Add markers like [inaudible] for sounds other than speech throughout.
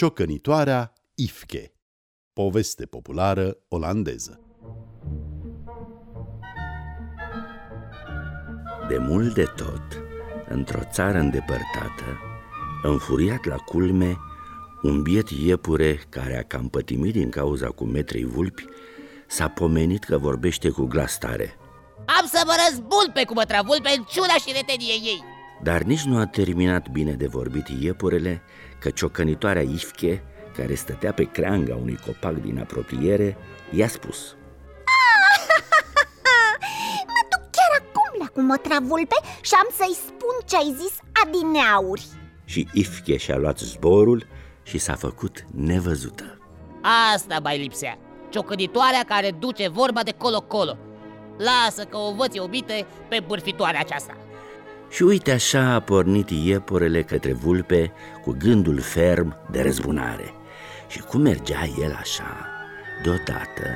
Ciocănitoarea Ifke. Poveste populară olandeză. De mult de tot, într-o țară îndepărtată, înfuriat la culme, un biet iepure care a cam pătimit din cauza cu metrei vulpi S-a pomenit că vorbește cu glas tare. Am să mă răzbun pe cumătra vulpe în ciuna și retenie ei Dar nici nu a terminat bine de vorbit iepurele Că ciocănitoarea Ifche, care stătea pe creanga unui copac din apropiere I-a spus. [laughs] Mă duc chiar acum la cumătra vulpe și am să-i spun ce ai zis adineauri. Și Ifche și-a luat zborul și s-a făcut nevăzută. Asta mai lipsea. Ciocănitoarea care duce vorba de colo-colo. Lasă că o văți iubite pe bârfitoarea aceasta Și uite așa a pornit iepurele către vulpe cu gândul ferm de răzbunare. Și cum mergea el așa, deodată,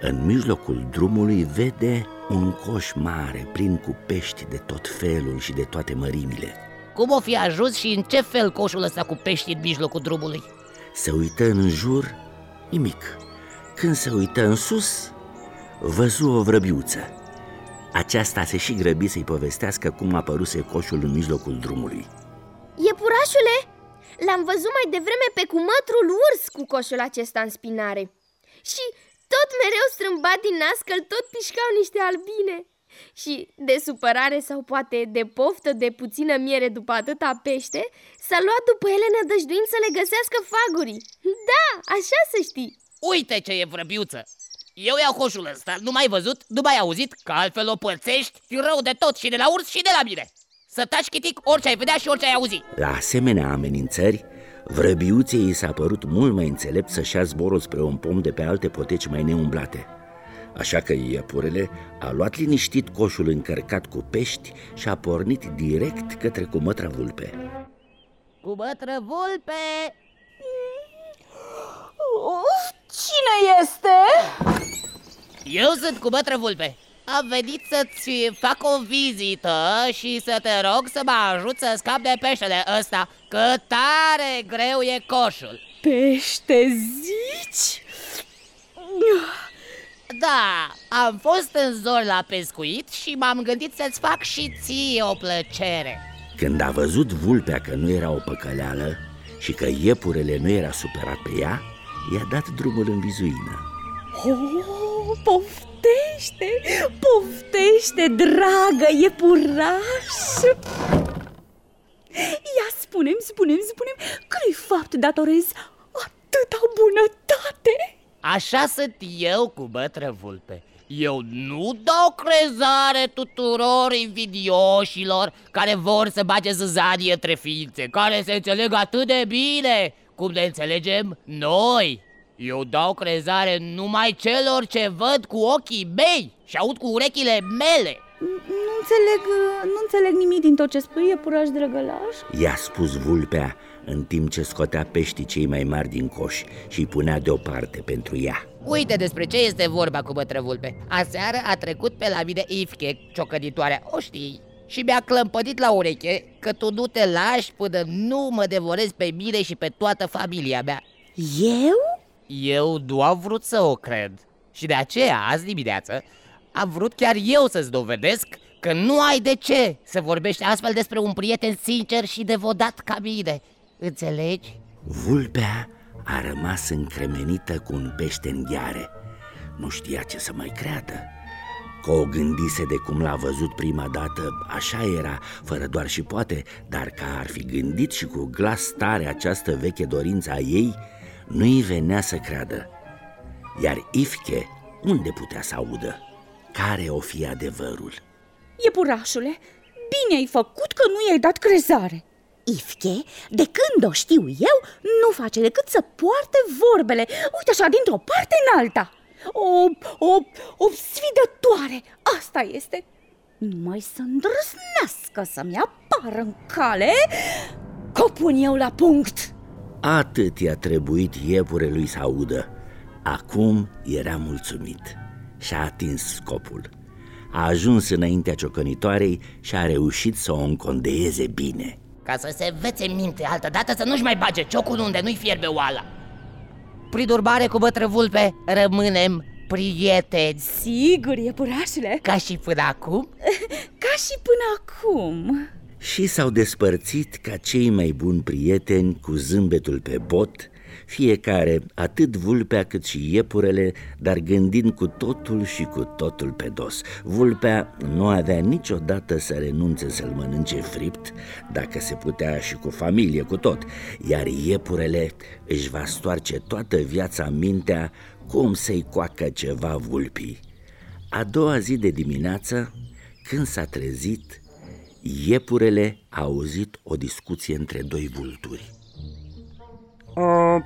în mijlocul drumului vede un coș mare plin cu pești de tot felul și de toate mărimile. Cum o fi ajuns și în ce fel coșul ăsta cu pești în mijlocul drumului? Se uită în jur, nimic. Când se uită în sus, văzu o vrăbiuță Aceasta se și grăbi să-i povestească cum a apăruse coșul în mijlocul drumului. Iepurașule, l-am văzut mai devreme pe cumătrul urs cu coșul acesta în spinare. Și tot mereu strâmbat din nas că tot pișcau niște albine. Și de supărare sau poate de poftă de puțină miere după atâta pește S-a luat după ele nădăjduind să le găsească fagurii. Da, așa să știi. Uite ce e vrăbiuță! Eu iau coșul ăsta, nu mai văzut, nu mai auzit, că altfel o părțești rău de tot și de la urs și de la mine. Să taci chitic orice ai vedea și orice ai auzi. La asemenea amenințări, vrăbiuței i s-a părut mult mai înțelept să-și ia zborul spre un pom de pe alte poteci mai neumblate. Așa că iepurele a luat liniștit coșul încărcat cu pești și a pornit direct către cumătra vulpe. Cu bătră vulpe! Uf, cine este? Eu sunt cu bătră vulpe. Am venit să-ți fac o vizită și să te rog să mă ajut să scap de peștele ăsta Că tare greu e coșul. Pește zici? Da, am fost în zor la pescuit și m-am gândit să-ți fac și ție o plăcere. Când a văzut vulpea că nu era o păcăleală și că iepurele nu era supărat pe ea, i-a dat drumul în vizuină. Oh, poftește, poftește, dragă iepuraș Ia spunem, spunem, spunem, cărui fapt datorezi atâta bunătate? Așa sunt eu cu bătră vulpe eu nu dau crezare tuturor invidioșilor care vor să bage zăzanie între ființe, care se înțeleg atât de bine cum ne înțelegem noi. Eu dau crezare numai celor ce văd cu ochii mei și aud cu urechile mele. Nu înțeleg, nu înțeleg nimic din tot ce spui, iepuraș drăgălaș I-a spus vulpea în timp ce scotea peștii cei mai mari din coș și îi punea deoparte pentru ea. Uite despre ce este vorba cu bătră vulpe. Aseară a trecut pe la mine Ifche, ciocănitoarea, o știi? Și mi-a clămpădit la ureche că tu nu te lași până nu mă devorezi pe mine și pe toată familia mea. Eu? Eu nu am vrut să o cred. Și de aceea, azi dimineață, am vrut chiar eu să-ți dovedesc că nu ai de ce să vorbești astfel despre un prieten sincer și devodat ca mine. Înțelegi? Vulpea a rămas încremenită cu un pește în gheare. Nu știa ce să mai creadă. Că o gândise de cum l-a văzut prima dată, așa era, fără doar și poate Dar că ar fi gândit și cu glas tare această veche dorință a ei Nu-i venea să creadă. Iar Ifche unde putea să audă? Care o fi adevărul? Iepurașule, bine ai făcut că nu i-ai dat crezare. Ifche, de când o știu eu, nu face decât să poarte vorbele. Uite așa, dintr-o parte în alta. O, o, o sfidătoare, asta este. Numai să îndrăznească să-mi apară în cale Că o pun eu la punct Atât i-a trebuit iepurelui să audă. Acum era mulțumit și-a atins scopul. A ajuns înaintea ciocănitoarei și a reușit să o încondeieze bine. Ca să se vețe minte altă dată să nu-și mai bage ciocul unde nu-i fierbe oala. Prin urmare, cu bătră vulpe, rămânem prieteni. Sigur, iepurașule. Ca și până acum? [laughs] Ca și până acum Și s-au despărțit ca cei mai buni prieteni cu zâmbetul pe bot fiecare, atât vulpea cât și iepurele, dar gândind cu totul și cu totul pe dos. Vulpea nu avea niciodată să renunțe să-l mănânce fript, dacă se putea și cu familie, cu tot, iar iepurele își va stoarce toată viața mintea cum să-i coacă ceva vulpii. A doua zi de dimineață, când s-a trezit, iepurele a auzit o discuție între doi vulturi. A,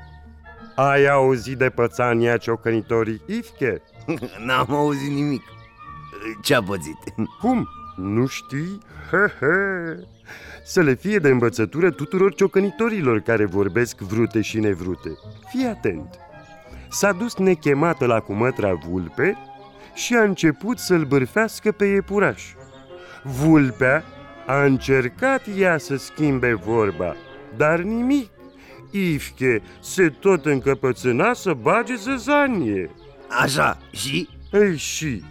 ai auzit de pățania ciocănitorii Ifche? [laughs] N-am auzit nimic. Ce-a pățit? Cum? Nu știi? He, he. Să le fie de învățătură tuturor ciocănitorilor care vorbesc vrute și nevrute. Fii atent! S-a dus nechemată la cumătra vulpe și a început să-l bârfească pe iepuraș. Vulpea a încercat ea să schimbe vorba, dar nimic. Ifche se tot încăpățâna să bage zăzanie. Așa, și? Ei și,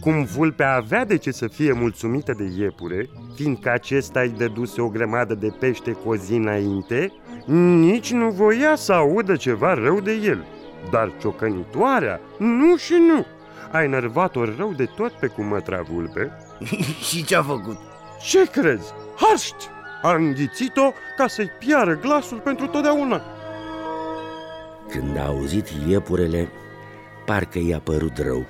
cum vulpea avea de ce să fie mulțumită de iepure, fiindcă acesta îi dăduse o grămadă de pește cu o zi înainte, nici nu voia să audă ceva rău de el. Dar ciocănitoarea, nu și nu, a enervat-o rău de tot pe cumătra vulpe. [laughs] și ce-a făcut? Ce crezi? Harști! A înghițit-o ca să-i piară glasul pentru totdeauna. Când a auzit iepurele, parcă i-a părut rău.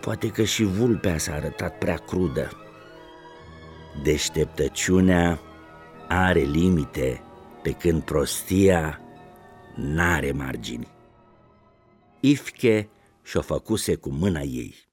Poate că și vulpea s-a arătat prea crudă. Deșteptăciunea are limite, pe când prostia n-are margini. Ifche și-o făcuse cu mâna ei.